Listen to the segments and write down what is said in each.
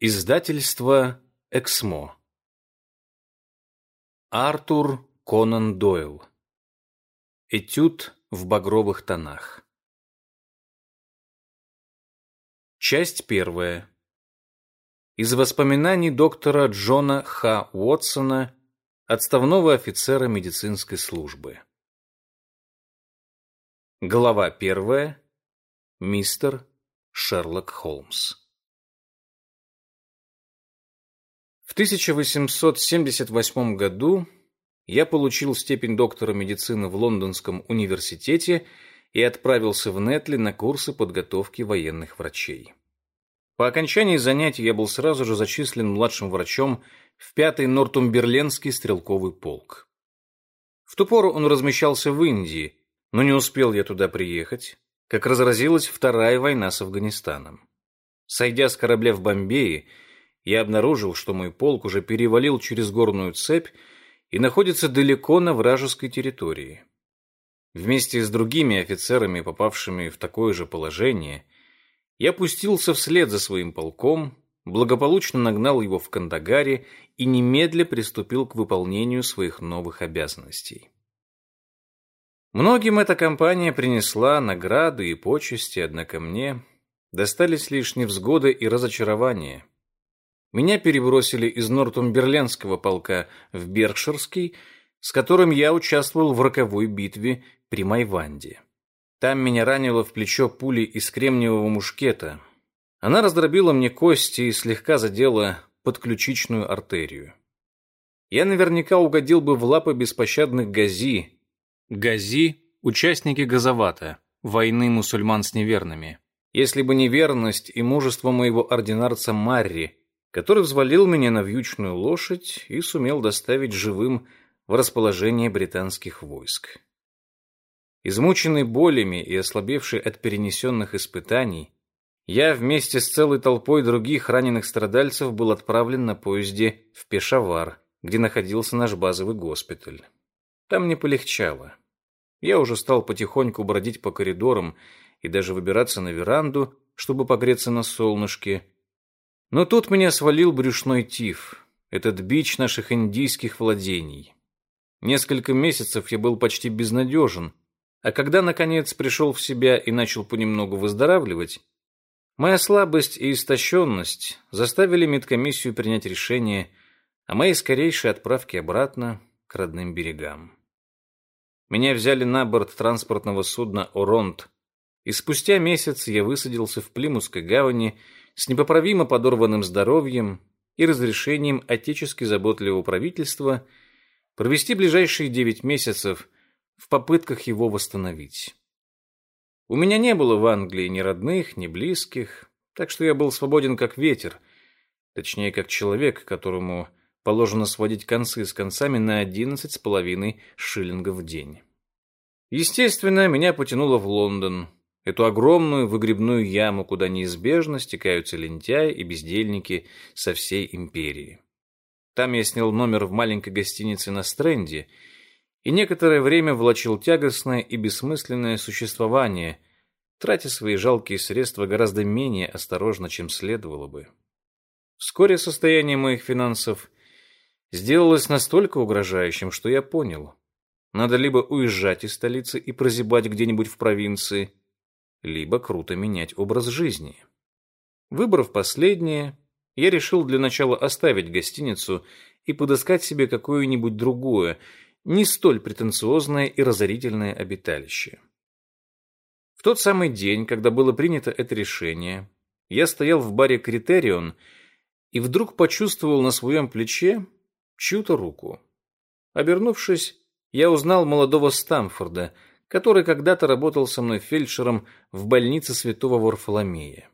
Издательство «Эксмо». Артур Конан Дойл. Этюд в багровых тонах. Часть первая. Из воспоминаний доктора Джона Х. Уотсона, отставного офицера медицинской службы. Глава первая. Мистер Шерлок Холмс. В 1878 году я получил степень доктора медицины в Лондонском университете и отправился в Нетли на курсы подготовки военных врачей. По окончании занятий я был сразу же зачислен младшим врачом в пятый Нортумберлендский стрелковый полк. В ту пору он размещался в Индии, но не успел я туда приехать, как разразилась Вторая война с Афганистаном. Сойдя с корабля в Бомбее, я обнаружил, что мой полк уже перевалил через горную цепь и находится далеко на вражеской территории. Вместе с другими офицерами, попавшими в такое же положение, я пустился вслед за своим полком, благополучно нагнал его в Кандагаре и немедля приступил к выполнению своих новых обязанностей. Многим эта кампания принесла награды и почести, однако мне достались лишь невзгоды и разочарования. Меня перебросили из Нортумберлендского полка в Беркширский, с которым я участвовал в роковой битве при Майванде. Там меня ранило в плечо пули из кремниевого мушкета. Она раздробила мне кости и слегка задела подключичную артерию. Я наверняка угодил бы в лапы беспощадных гази. Гази — участники газовата, войны мусульман с неверными. Если бы не верность и мужество моего ординарца Марри, который взвалил меня на вьючную лошадь и сумел доставить живым в расположение британских войск. Измученный болями и ослабевший от перенесенных испытаний, я вместе с целой толпой других раненых страдальцев был отправлен на поезде в Пешавар, где находился наш базовый госпиталь. Там не полегчало. Я уже стал потихоньку бродить по коридорам и даже выбираться на веранду, чтобы погреться на солнышке, но тут меня свалил брюшной тиф, этот бич наших индийских владений. Несколько месяцев я был почти безнадежен, а когда, наконец, пришел в себя и начал понемногу выздоравливать, моя слабость и истощенность заставили медкомиссию принять решение о моей скорейшей отправке обратно к родным берегам. Меня взяли на борт транспортного судна «Оронт», и спустя месяц я высадился в Плимутской гавани с непоправимо подорванным здоровьем и разрешением отечески заботливого правительства провести ближайшие девять месяцев в попытках его восстановить. У меня не было в Англии ни родных, ни близких, так что я был свободен как ветер, точнее, как человек, которому положено сводить концы с концами на одиннадцать с половиной шиллингов в день. Естественно, меня потянуло в Лондон, эту огромную выгребную яму, куда неизбежно стекаются лентяи и бездельники со всей империи. Там я снял номер в маленькой гостинице на Стрэнде и некоторое время влачил тягостное и бессмысленное существование, тратя свои жалкие средства гораздо менее осторожно, чем следовало бы. Вскоре состояние моих финансов сделалось настолько угрожающим, что я понял. Надо либо уезжать из столицы и прозябать где-нибудь в провинции, либо круто менять образ жизни. Выбрав последнее, я решил для начала оставить гостиницу и подыскать себе какое-нибудь другое, не столь претенциозное и разорительное обиталище. В тот самый день, когда было принято это решение, я стоял в баре «Критерион» и вдруг почувствовал на своем плече чью-то руку. Обернувшись, я узнал молодого Стамфорда — который когда-то работал со мной фельдшером в больнице Святого Варфоломея.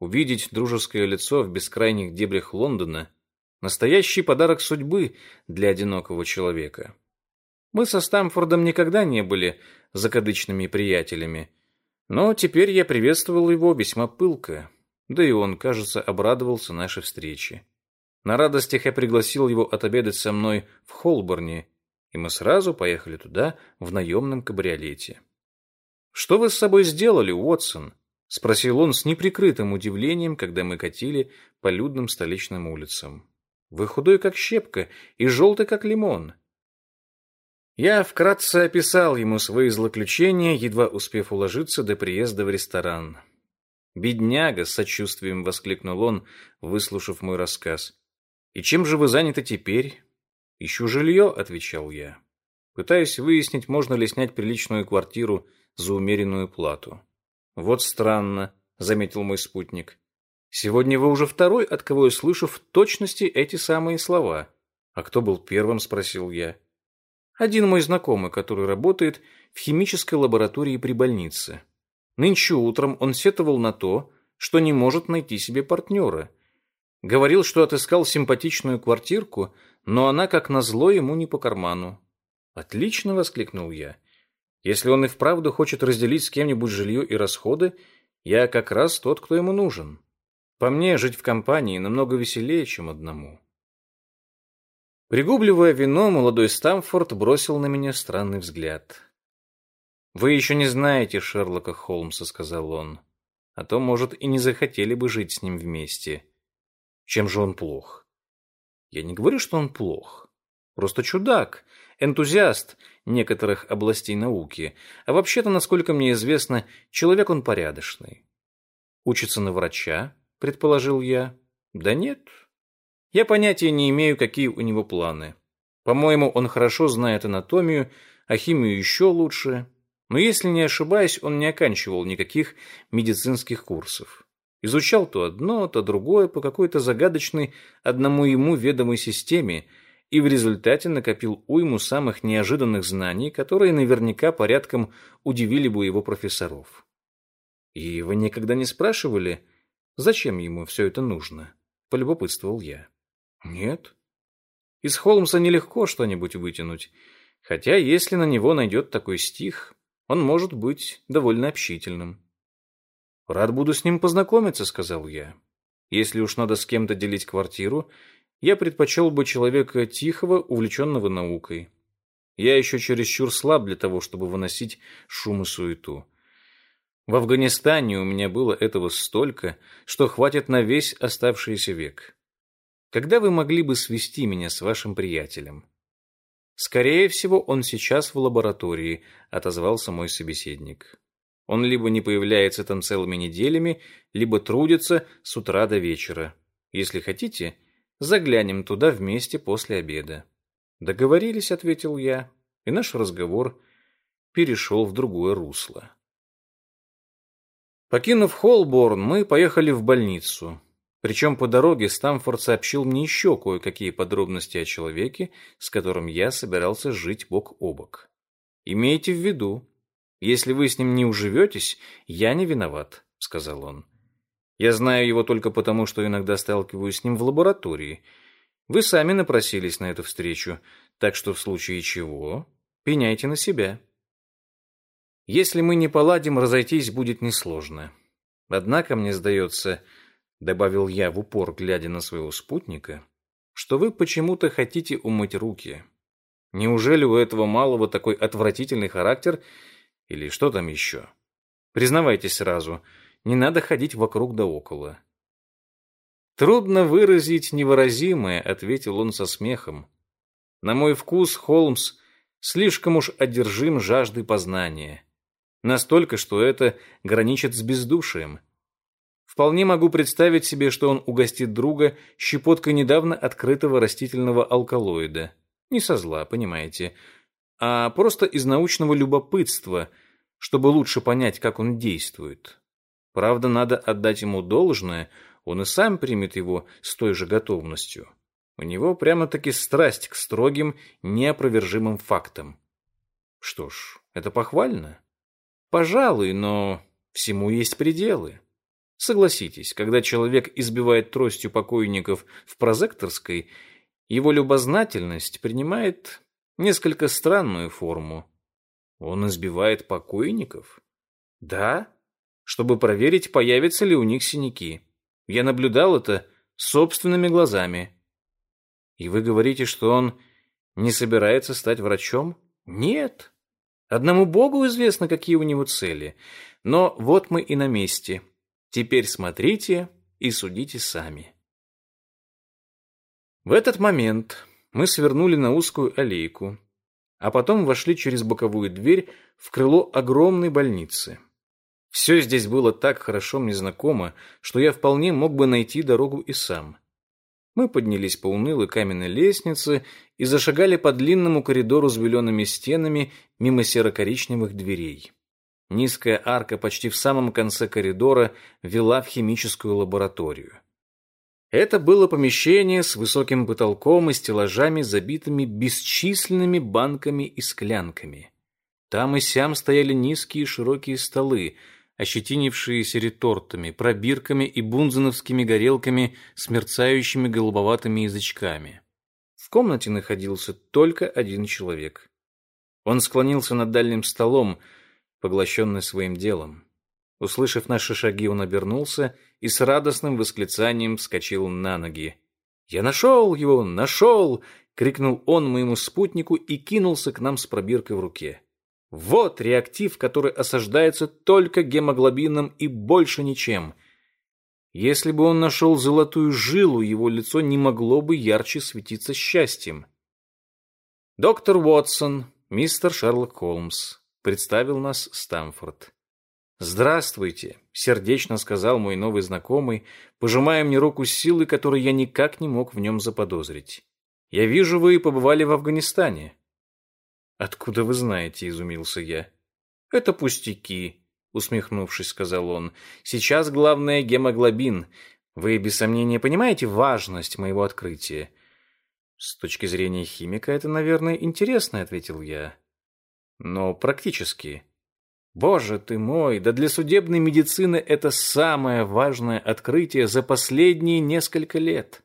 Увидеть дружеское лицо в бескрайних дебрях Лондона — настоящий подарок судьбы для одинокого человека. Мы со Стамфордом никогда не были закадычными приятелями, но теперь я приветствовал его весьма пылко, да и он, кажется, обрадовался нашей встрече. На радостях я пригласил его отобедать со мной в Холборне — и мы сразу поехали туда в наемном кабриолете. «Что вы с собой сделали, Уотсон?» спросил он с неприкрытым удивлением, когда мы катили по людным столичным улицам. Вы худой как щепка и желтый как лимон. Я вкратце описал ему свои злоключения, едва успев уложиться до приезда в ресторан. «Бедняга!» — с сочувствием воскликнул он, выслушав мой рассказ. «И чем же вы заняты теперь?» «Ищу жилье», — отвечал я. «Пытаюсь выяснить, можно ли снять приличную квартиру за умеренную плату». «Вот странно», — заметил мой спутник. «Сегодня вы уже второй, от кого я слышу в точности эти самые слова». «А кто был первым?» — спросил я. «Один мой знакомый, который работает в химической лаборатории при больнице. Нынче утром он сетовал на то, что не может найти себе партнера. Говорил, что отыскал симпатичную квартирку, но она, как назло, ему не по карману. «Отлично!» — воскликнул я. «Если он и вправду хочет разделить с кем-нибудь жилье и расходы, я как раз тот, кто ему нужен. По мне, жить в компании намного веселее, чем одному». Пригубливая вино, молодой Стамфорд бросил на меня странный взгляд. «Вы еще не знаете Шерлока Холмса», — сказал он. «А то, может, и не захотели бы жить с ним вместе. Чем же он плох?» «Я не говорю, что он плох. Просто чудак, энтузиаст некоторых областей науки. А вообще-то, насколько мне известно, человек он порядочный. Учится на врача, предположил я. Да нет. Я понятия не имею, какие у него планы. По-моему, он хорошо знает анатомию, а химию еще лучше. Но если не ошибаюсь, он не оканчивал никаких медицинских курсов. Изучал то одно, то другое по какой-то загадочной, одному ему ведомой системе, и в результате накопил уйму самых неожиданных знаний, которые наверняка порядком удивили бы его профессоров. И вы никогда не спрашивали, зачем ему все это нужно? Полюбопытствовал я. Нет. Из Холмса нелегко что-нибудь вытянуть, хотя если на него найдет такой стих, он может быть довольно общительным. «Рад буду с ним познакомиться», — сказал я. «Если уж надо с кем-то делить квартиру, я предпочел бы человека тихого, увлеченного наукой. Я еще чересчур слаб для того, чтобы выносить шум и суету. В Афганистане у меня было этого столько, что хватит на весь оставшийся век. Когда вы могли бы свести меня с вашим приятелем?» Скорее всего, он сейчас в лаборатории, отозвался мой собеседник. Он либо не появляется там целыми неделями, либо трудится с утра до вечера. Если хотите, заглянем туда вместе после обеда. Договорились, ответил я, и наш разговор перешел в другое русло. Покинув Холборн, мы поехали в больницу. Причем по дороге Стамфорд сообщил мне еще кое-какие подробности о человеке, с которым я собирался жить бок о бок. «Имейте в виду, если вы с ним не уживетесь, я не виноват», — сказал он. «Я знаю его только потому, что иногда сталкиваюсь с ним в лаборатории. Вы сами напросились на эту встречу, так что в случае чего пеняйте на себя». Если мы не поладим, разойтись будет несложно. Однако, мне сдается, добавил я в упор, глядя на своего спутника, что вы почему-то хотите умыть руки. Неужели у этого малого такой отвратительный характер или что там еще? Признавайтесь сразу, не надо ходить вокруг да около. Трудно выразить невыразимое, ответил он со смехом. На мой вкус Холмс слишком уж одержим жаждой познания. Настолько, что это граничит с бездушием. Вполне могу представить себе, что он угостит друга щепоткой недавно открытого растительного алкалоида. Не со зла, понимаете, а просто из научного любопытства, чтобы лучше понять, как он действует. Правда, надо отдать ему должное, он и сам примет его с той же готовностью. У него прямо-таки страсть к строгим, неопровержимым фактам. Что ж, это похвально. Пожалуй, но всему есть пределы. Согласитесь, когда человек избивает тростью покойников в прозекторской, его любознательность принимает несколько странную форму. Он избивает покойников? Да, чтобы проверить, появятся ли у них синяки. Я наблюдал это собственными глазами. И вы говорите, что он не собирается стать врачом? Нет. Одному Богу известно, какие у него цели. Но вот мы и на месте. Теперь смотрите и судите сами. В этот момент мы свернули на узкую аллейку, а потом вошли через боковую дверь в крыло огромной больницы. Все здесь было так хорошо мне знакомо, что я вполне мог бы найти дорогу и сам. Мы поднялись по унылой каменной лестнице и зашагали по длинному коридору с белеными стенами мимо серо-коричневых дверей. Низкая арка почти в самом конце коридора вела в химическую лабораторию. Это было помещение с высоким потолком и стеллажами, забитыми бесчисленными банками и склянками. Там и сям стояли низкие широкие столы, ощетинившиеся ретортами, пробирками и бунзеновскими горелками с мерцающими голубоватыми язычками. В комнате находился только один человек. Он склонился над дальним столом, поглощенный своим делом. Услышав наши шаги, он обернулся и с радостным восклицанием вскочил на ноги. «Я нашел его! Нашел!» — крикнул он моему спутнику и кинулся к нам с пробиркой в руке. Вот реактив, который осаждается только гемоглобином и больше ничем. Если бы он нашел золотую жилу, его лицо не могло бы ярче светиться счастьем. «Доктор Уотсон, мистер Шерлок Холмс», — представил нас Стамфорд. «Здравствуйте», — сердечно сказал мой новый знакомый, пожимая мне руку с силой, которой я никак не мог в нем заподозрить. «Я вижу, вы побывали в Афганистане». «Откуда вы знаете?» — изумился я. «Это пустяки», — усмехнувшись, сказал он. «Сейчас главное гемоглобин. Вы, без сомнения, понимаете важность моего открытия?» «С точки зрения химика это, наверное, интересно», — ответил я. «Но практически...» Боже ты мой, да для судебной медицины это самое важное открытие за последние несколько лет.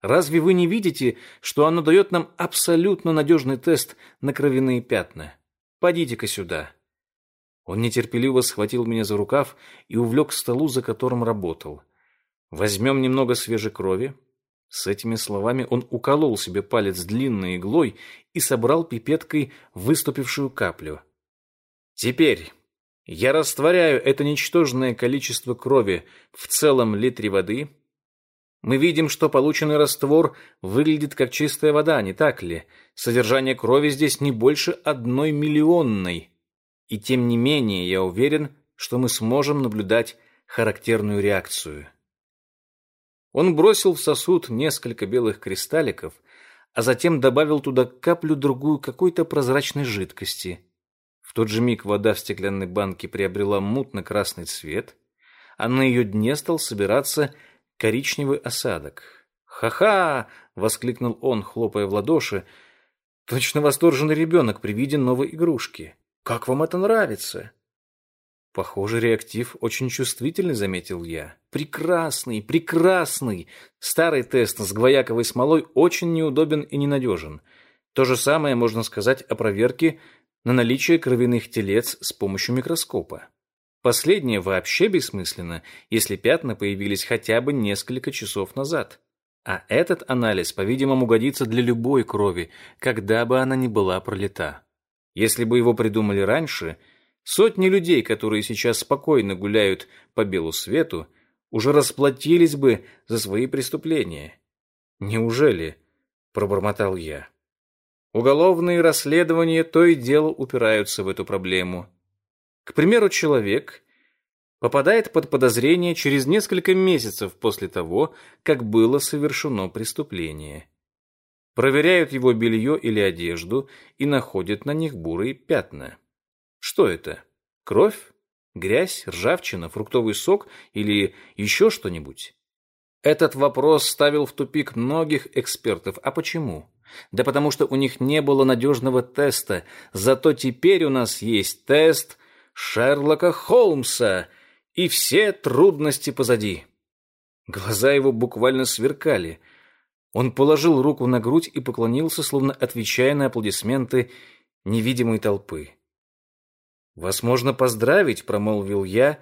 Разве вы не видите, что оно дает нам абсолютно надежный тест на кровяные пятна? Подите-ка сюда. Он нетерпеливо схватил меня за рукав и увлек к столу, за которым работал. Возьмем немного свежей крови. С этими словами он уколол себе палец длинной иглой и собрал пипеткой выступившую каплю. Теперь я растворяю это ничтожное количество крови в целом литре воды мы видим, что полученный раствор выглядит как чистая вода, не так ли? Содержание крови здесь не больше одной миллионной. И тем не менее, я уверен, что мы сможем наблюдать характерную реакцию. Он бросил в сосуд несколько белых кристалликов, а затем добавил туда каплю-другую какой-то прозрачной жидкости. Тот же миг вода в стеклянной банке приобрела мутно-красный цвет, а на ее дне стал собираться коричневый осадок. «Ха-ха!» — воскликнул он, хлопая в ладоши. «Точно восторженный ребенок при виде новой игрушки. Как вам это нравится?» «Похоже, реактив очень чувствительный», — заметил я. «Прекрасный, прекрасный! Старый тест с гвояковой смолой очень неудобен и ненадежен. То же самое можно сказать о проверке на наличие кровяных телец с помощью микроскопа. Последнее вообще бессмысленно, если пятна появились хотя бы несколько часов назад. А этот анализ, по-видимому, годится для любой крови, когда бы она ни была пролита. Если бы его придумали раньше, сотни людей, которые сейчас спокойно гуляют по белу свету, уже расплатились бы за свои преступления. Неужели? пробормотал я. Уголовные расследования то и дело упираются в эту проблему. К примеру, человек попадает под подозрение через несколько месяцев после того, как было совершено преступление. Проверяют его белье или одежду и находят на них бурые пятна. Что это? Кровь? Грязь, ржавчина, фруктовый сок или еще что-нибудь? Этот вопрос ставил в тупик многих экспертов. А почему? Да потому что у них не было надежного теста. Зато теперь у нас есть тест – Шерлока Холмса, и все трудности позади. Глаза его буквально сверкали. Он положил руку на грудь и поклонился, словно отвечая на аплодисменты невидимой толпы. «Вас можно поздравить», — промолвил я,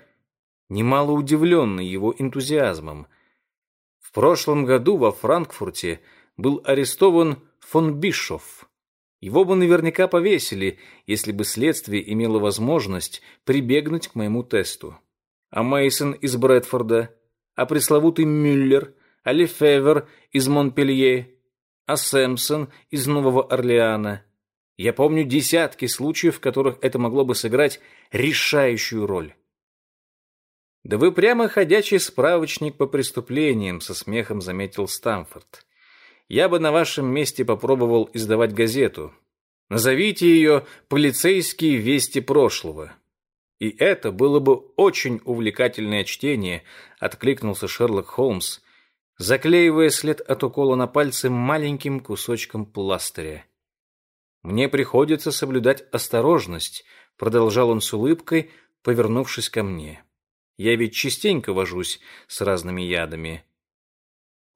немало удивленный его энтузиазмом. В прошлом году во Франкфурте был арестован фон Бишоф. Его бы наверняка повесили, если бы следствие имело возможность прибегнуть к моему тесту. А Мейсон из Брэдфорда, а пресловутый Мюллер, а Лефевер из Монпелье, а Сэмпсон из Нового Орлеана. Я помню десятки случаев, в которых это могло бы сыграть решающую роль. «Да вы прямо ходячий справочник по преступлениям», — со смехом заметил Стамфорд. «Я бы на вашем месте попробовал издавать газету. Назовите ее «Полицейские вести прошлого». И это было бы очень увлекательное чтение, откликнулся Шерлок Холмс, заклеивая след от укола на пальце маленьким кусочком пластыря. Мне приходится соблюдать осторожность, продолжал он с улыбкой, повернувшись ко мне. Я ведь частенько вожусь с разными ядами.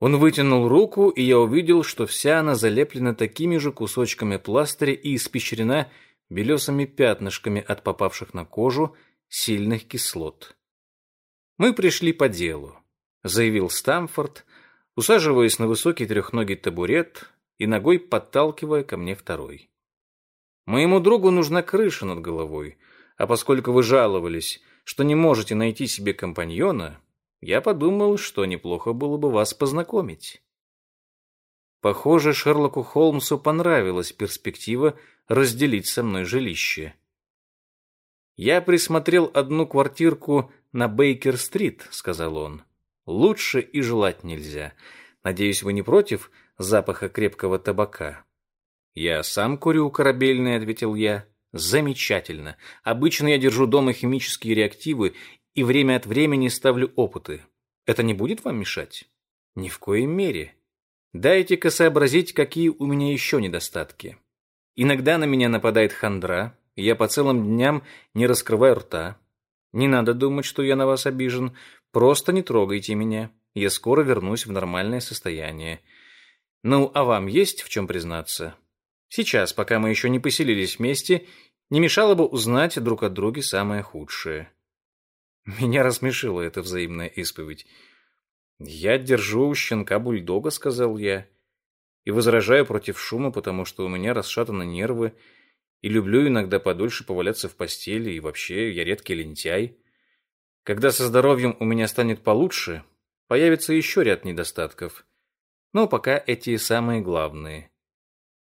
Он вытянул руку, и я увидел, что вся она залеплена такими же кусочками пластыря и испещрена белесыми пятнышками от попавших на кожу сильных кислот. «Мы пришли по делу», — заявил Стамфорд, усаживаясь на высокий трехногий табурет и ногой подталкивая ко мне второй. «Моему другу нужна крыша над головой, а поскольку вы жаловались, что не можете найти себе компаньона, я подумал, что неплохо было бы вас познакомить. Похоже, Шерлоку Холмсу понравилась перспектива разделить со мной жилище. «Я присмотрел одну квартирку на Бейкер-стрит», — сказал он. «Лучше и желать нельзя. Надеюсь, вы не против запаха крепкого табака?» «Я сам курю корабельный», — ответил я. Замечательно. Обычно я держу дома химические реактивы и время от времени ставлю опыты. Это не будет вам мешать? Ни в коей мере. Дайте-ка сообразить, какие у меня еще недостатки. Иногда на меня нападает хандра, и я по целым дням не раскрываю рта. Не надо думать, что я на вас обижен. Просто не трогайте меня. Я скоро вернусь в нормальное состояние. Ну, а вам есть в чем признаться? Сейчас, пока мы еще не поселились вместе, не мешало бы узнать друг от друга самое худшее. Меня рассмешила эта взаимная исповедь. «Я держу щенка-бульдога», — сказал я, «и возражаю против шума, потому что у меня расшатаны нервы, и люблю иногда подольше поваляться в постели, и вообще я редкий лентяй. Когда со здоровьем у меня станет получше, появится еще ряд недостатков. Но пока эти самые главные.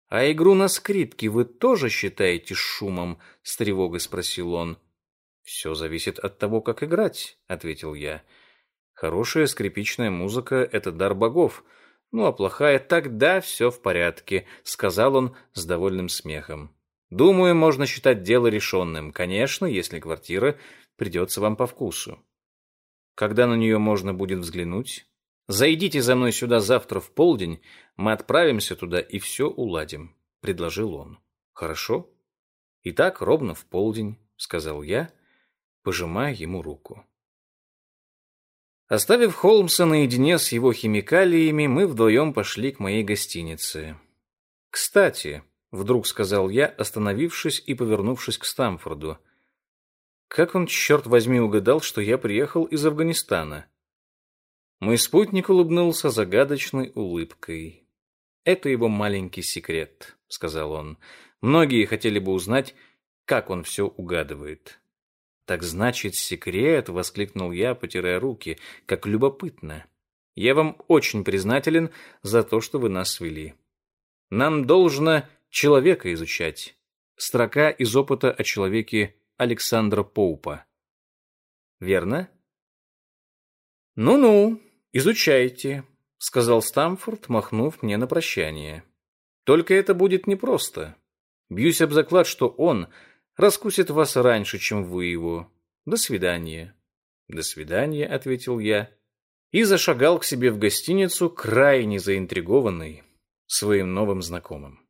«А игру на скрипке вы тоже считаете шумом?» — с тревогой спросил он. «Все зависит от того, как играть», — ответил я. «Хорошая скрипичная музыка — это дар богов, ну а плохая — тогда все в порядке», — сказал он с довольным смехом. «Думаю, можно считать дело решенным, конечно, если квартира придется вам по вкусу. Когда на нее можно будет взглянуть?» Зайдите за мной сюда завтра в полдень, мы отправимся туда и все уладим», — предложил он. «Хорошо?» «Итак, ровно в полдень», — сказал я, пожимая ему руку. Оставив Холмса наедине с его химикалиями, мы вдвоем пошли к моей гостинице. «Кстати», — вдруг сказал я, остановившись и повернувшись к Стамфорду, «как он, черт возьми, угадал, что я приехал из Афганистана?» Мой спутник улыбнулся загадочной улыбкой. «Это его маленький секрет», — сказал он. «Многие хотели бы узнать, как он все угадывает». «Так значит, секрет!» — воскликнул я, потирая руки. «Как любопытно! Я вам очень признателен за то, что вы нас свели. Нам должно человека изучать. Строка из опыта о человеке Александра Поупа». «Верно?» «Ну-ну», «Изучайте», — сказал Стамфорд, махнув мне на прощание. «Только это будет непросто. Бьюсь об заклад, что он раскусит вас раньше, чем вы его. До свидания». «До свидания», — ответил я, и зашагал к себе в гостиницу, крайне заинтригованный своим новым знакомым.